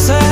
cosas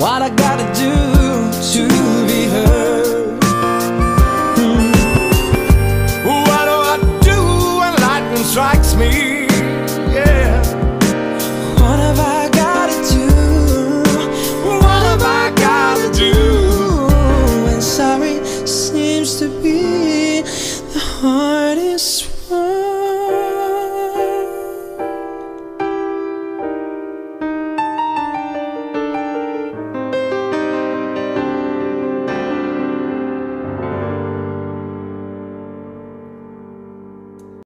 what I gotta do.